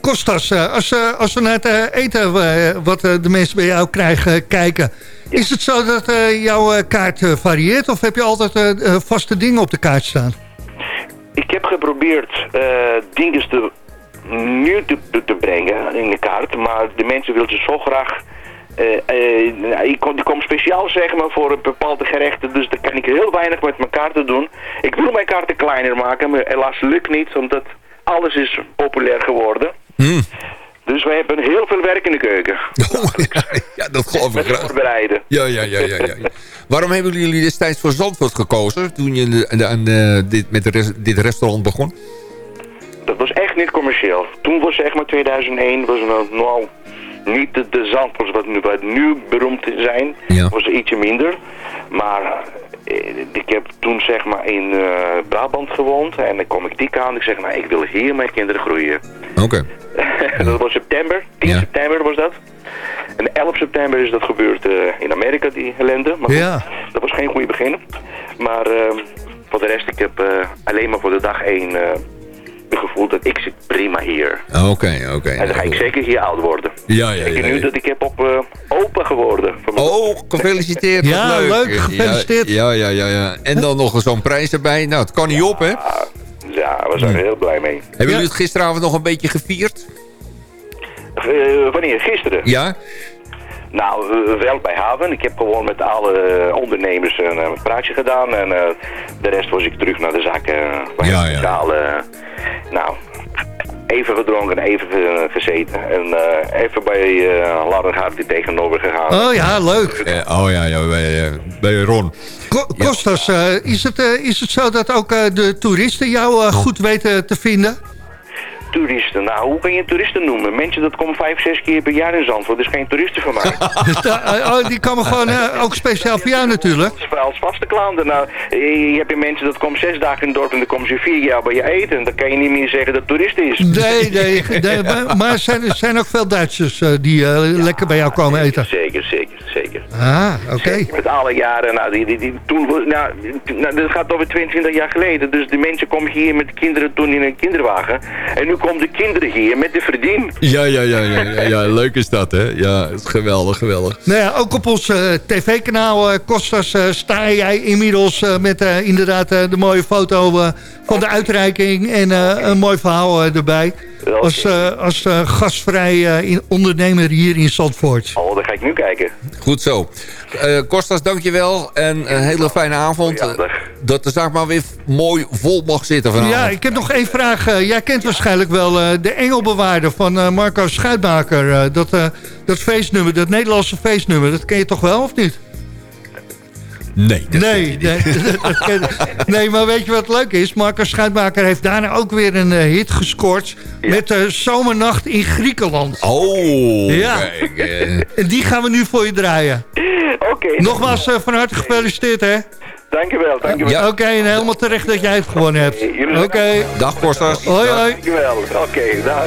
Kostas, eh, als, eh, als we naar het eh, eten eh, wat eh, de mensen bij jou krijgen kijken... is het zo dat eh, jouw eh, kaart eh, varieert... of heb je altijd eh, eh, vaste dingen op de kaart staan? Ik heb geprobeerd eh dingen te, nu te, te, brengen in de kaart, maar de mensen willen ze zo graag... nou, ik, kom, ik kom speciaal zeg maar voor een bepaalde gerechten, dus daar kan ik heel weinig met mijn kaarten doen. Ik wil mijn kaarten kleiner maken, maar helaas lukt niet, omdat alles is populair geworden. Hm. Dus wij hebben heel veel werk in de keuken. Oh, ja, ja, dat geloof ik graag. voorbereiden. Ja, ja, ja, ja, ja. Waarom hebben jullie destijds voor Zandvoort gekozen... toen je aan, eh, dit, met dit restaurant begon? Dat was echt niet commercieel. Toen was zeg maar 2001, was het nou niet de, de wat nu, wat nu beroemd zijn, Ja. was ietsje minder. Maar eh, ik heb toen zeg maar in eh, Brabant gewoond en dan kom ik die aan. Ik zeg, nou ik wil hier mijn kinderen groeien. Oké. dat was september, 10 Ja. september was dat. En 11 september is dat gebeurd eh, in Amerika, die ellende. Maar goed, Ja. dat was geen goede begin. Maar eh, voor de rest, ik heb alleen maar voor de dag één het gevoel dat ik zit prima hier. Oké, oké. En dan ga ik zeker hier oud worden. Ja, ja, Ik ja. nu ja. dat ik heb op eh, open geworden. Oh, gefeliciteerd. wat Ja, leuk, gefeliciteerd. Ja, ja, ja, ja. En dan nog zo'n prijs erbij. Nou, het kan niet op, hè? Ja, we zijn er heel blij mee. Hebben jullie het gisteravond nog een beetje gevierd? Eh, wanneer? Gisteren? Ja? Nou, eh, wel bij Haven. Ik heb gewoon met alle ondernemers een, eh, praatje gedaan. En eh, de rest was ik terug naar de zaak. eh waar Ja, ja. nou, even gedronken, even gezeten. En eh, even bij uh, Lardergaard die tegenover gegaan. Oh ja, leuk. Eh, oh ja, ja bij, bij Ron. Ko- Kostas, eh, is, het, is het zo dat ook eh, de toeristen jou goed weten te vinden? Toeristen, nou, hoe kan je toeristen noemen? Mensen dat komen vijf, zes keer per jaar in Zandvoort. Dat is geen toeristen van mij. Eh, oh, die komen gewoon eh, ook speciaal voor jou natuurlijk. Als vaste klanten. Nou, je hebt hier mensen dat komen zes dagen in het dorp en dan komen ze vier jaar bij je eten. En dan kan je niet meer zeggen dat het toerist is. Nee, nee, nee, maar, maar er zijn, er zijn ook veel Duitsers eh, die eh, lekker bij jou komen eten. Zeker, zeker, zeker. Ah, oké. Met alle jaren, nou, die, die, die, toen, nou, nou, dat gaat over 22 jaar geleden. Dus de mensen komen hier met de kinderen toen in een kinderwagen. En nu komen de kinderen hier met de verdien. Ja, ja, ja, ja, ja, ja, leuk is dat, hè? Ja, geweldig, geweldig. Nou ja, ook op ons eh, tv-kanaal, eh, Kostas, eh, sta jij inmiddels eh, met eh, inderdaad eh, de mooie foto eh, van de uitreiking en eh, een mooi verhaal eh, erbij. Als, eh, als eh, gastvrij eh, in- ondernemer hier in Zandvoort. Oh, dan ga ik nu kijken. Goed zo. Eh Kostas, dankjewel. En een hele fijne avond. Ja. Dat de zaak maar weer mooi vol mag zitten vanavond. Ja, ik heb nog één vraag. Jij kent waarschijnlijk wel eh, de engelbewaarder van eh, Marco Schuitmaker. Eh, dat, eh, dat feestnummer, dat Nederlandse feestnummer, dat ken je toch wel of niet? Nee. dat Nee, nee, nee, maar weet je wat leuk is? Marco Schuitmaker heeft daarna ook weer een eh, hit gescoord... met de Zomernacht in Griekenland. Oh, Ja. kijk. eh. En die gaan we nu voor je draaien. Oké. Nogmaals eh, van harte gefeliciteerd, hè? Dankjewel, dankjewel. Ja. Oké, en helemaal terecht dat jij het gewonnen hebt. Oké, Dag Kostas. hoi hoi. Dankjewel. Oké, dag.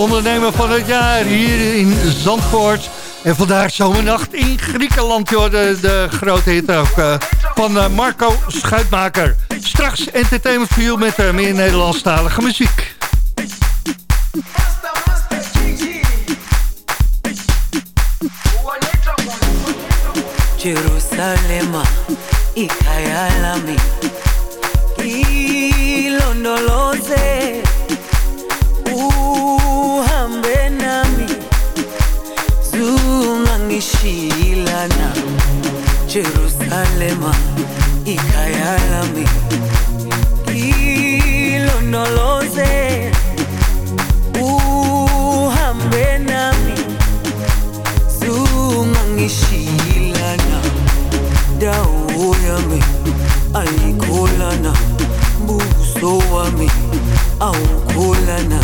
Ondernemer van het jaar hier in Zandvoort. En vandaag zomernacht in Griekenland, joh, de, de grote hit ook eh, van eh, Marco Schuitmaker. Straks entertainment voor you met eh, meer Nederlandstalige muziek. Jerusalema zungangishilana dawo yami ayikholana buso wami awukholana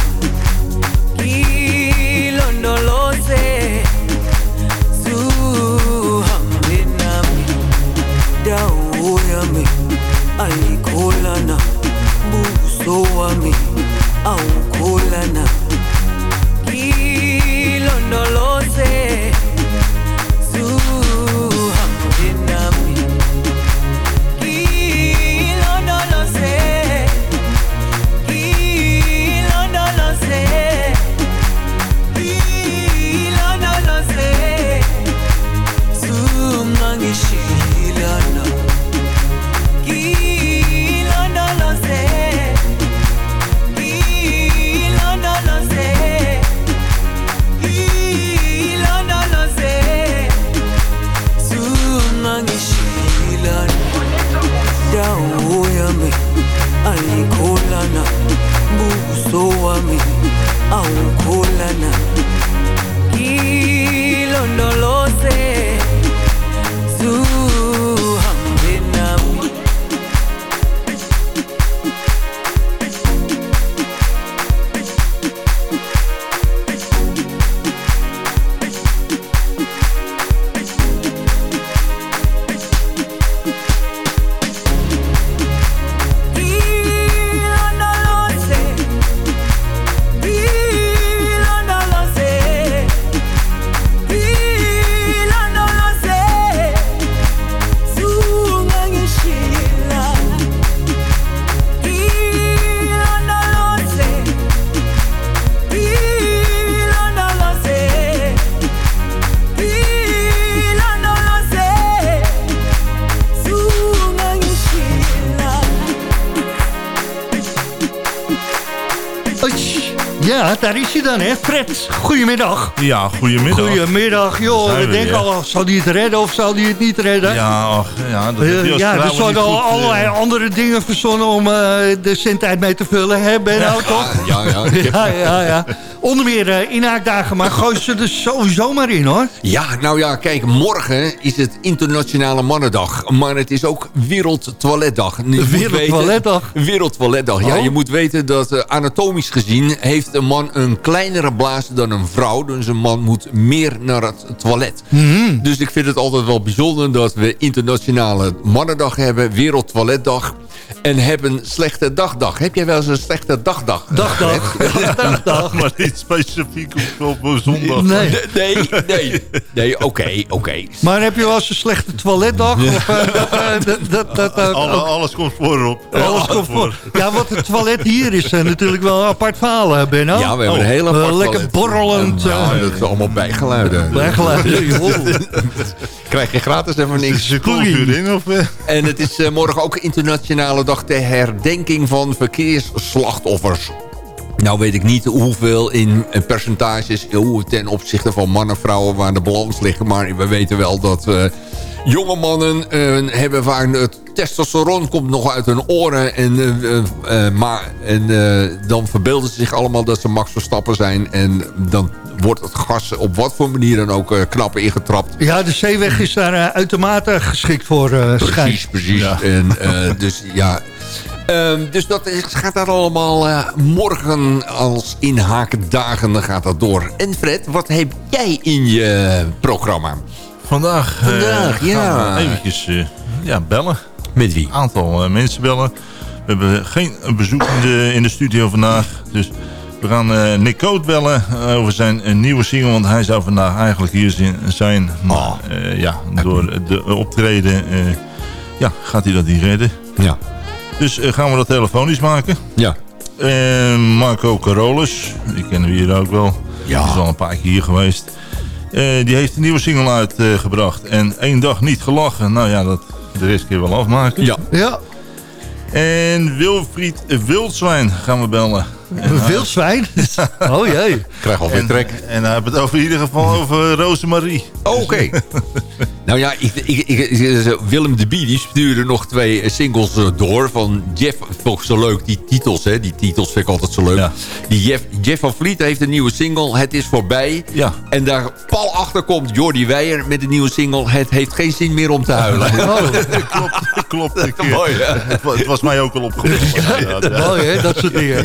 Ja, daar is hij dan, hè? Fred, goedemiddag. Ja, goedemiddag. Goedemiddag, joh. We we denken al, zal hij het redden of zal hij het niet redden? Ja, ach, ja, dat Eh, ja, er niet al goed, eh, allerlei andere dingen verzonnen om eh, de zendtijd mee te vullen, hè Benno, toch? Ja, ja. Ja, ja, ja. Onder meer eh, inhaakdagen, maar gooi ze er sowieso maar in, hoor. Ja, nou ja, kijk, morgen is het Internationale Mannendag. Maar het is ook Wereldtoiletdag. Wereldtoiletdag? Wereldtoiletdag, ja. Oh. Je moet weten dat eh, anatomisch gezien... heeft een man een kleinere blaas dan een vrouw. Dus een man moet meer naar het toilet. Mhm. Dus ik vind het altijd wel bijzonder dat we Internationale Mannendag hebben. Wereldtoiletdag. En hebben slechte dagdag. Heb jij wel eens een slechte dagdag? eh, Dagdag. Dagdag. niet specifiek op, op een zondag. Nee. Nee, nee. Nee, oké, oké. Maar heb je wel eens een slechte toiletdag? Of, eh, dat, dat, dat, dat, Alle- ook- alles komt voorop. alles komt voor. Ja, wat het toilet hier is eh, natuurlijk wel een apart verhaal, eh, Benno. Ja, we hebben een Oh. hele apart Lekker toilet. borrelend. eh, Ja, dat is allemaal bijgeluiden. Bijgeluiden. Krijg je gratis even niks. Erin of... En het is eh, morgen ook internationale dag ter herdenking van verkeersslachtoffers. Nou weet ik niet hoeveel in eh, percentages hoe ten opzichte van mannen en vrouwen waar de balans ligt. Maar we weten wel dat eh, jonge mannen eh, hebben vaak het testosteron komt nog uit hun oren. En, eh, eh, eh, maar, en eh, dan verbeelden ze zich allemaal dat ze Max Verstappen zijn. En dan wordt het gas op wat voor manier dan ook eh, knap ingetrapt. Ja, de zeeweg is daar eh, uitermate geschikt voor, eh schijnt. Precies, precies. En, eh, dus ja... Ehm, dus dat is, gaat daar allemaal eh, morgen als inhaakdagen gaat dat door. En Fred, wat heb jij in je programma? Vandaag, eh, Vandaag, ja. we eventjes eh, ja, bellen. Met wie? Een aantal mensen bellen. We hebben geen bezoek in de, in de studio vandaag. Dus we gaan Nick Coat bellen over zijn nieuwe single. Want hij zou vandaag eigenlijk hier zijn. Maar Oh. ja, door de optreden ja, gaat hij dat niet redden. Ja. Dus eh, gaan we dat telefonisch maken. Ja. En Marco Carolus, die kennen we hier ook wel. Ja. Die is al een paar keer hier geweest. Eh, die heeft een nieuwe single uitgebracht. en één dag niet gelachen. Nou ja, dat de rest keer wel afmaken. Ja. Ja, En Wilfried Wildzwijn gaan we bellen. Een hij- wildzwijn. Oh jee. Krijg alweer en, trek. en hij heeft het over in ieder geval over Rosemarie. Oh, Oké. nou ja, ik, ik, ik, ik- Willem de Bie die stuurde nog twee eh, singles eh, door. Van Jeff, vond ik zo leuk, die titels. Hè, die titels vind ik altijd zo leuk. Ja. Die Jeff, Jeff van Vliet heeft een nieuwe single, Het is voorbij. Ja. En daar pal achter komt Jordi Weijer met de nieuwe single... Het heeft geen zin meer om te huilen. klopt, klopt. Ik, eh, Mooi, het, wa- het was mij ook al opgevallen. Ja, ja. Mooi hè, dat soort dingen.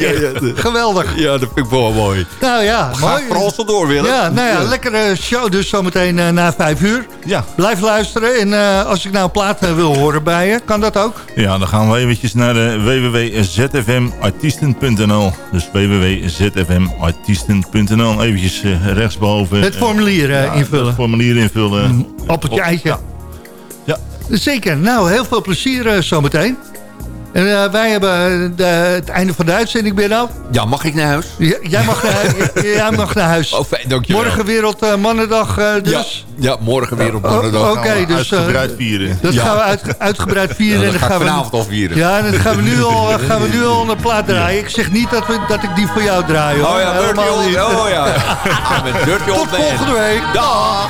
Geweldig. Ja, dat vind ik wel mooi. Nou ja, Ga mooi. vooral zo door, Willem. Ja, nou ja, lekkere show dus zometeen eh, na vijf uur. Ja. Blijf luisteren en eh, als ik nou een plaat eh, wil horen bij je, kan dat ook? Ja, dan gaan we eventjes naar de www.zfmartiesten.nl. Dus www.zfmartiesten.nl. Eventjes rechtsboven. Het formulier invullen. Het formulier invullen. Appeltje, eitje. Ja. Ja. Zeker. Nou, heel veel plezier zometeen. En eh, wij hebben de, het einde van de uitzending binnen. Ja, mag ik naar huis? Jij, mag naar, jij mag naar huis. Oh, fijn, dankjewel. Morgen Wereld eh, Mannendag eh, dus. Ja, ja, morgen weer op Oh. Oké, dus eh, Uitgebreid vieren. dat Ja. gaan we uit, uitgebreid vieren. Ja, en dat dan ga ik gaan we, vanavond al vieren. Ja, en dan gaan we nu al, gaan we nu al een plaat draaien. Ik zeg niet dat, we, dat ik die voor jou draai. Hoor. Oh ja, Dirty Old. Oh ja. Met Dirty Old Tot volgende week. Dag.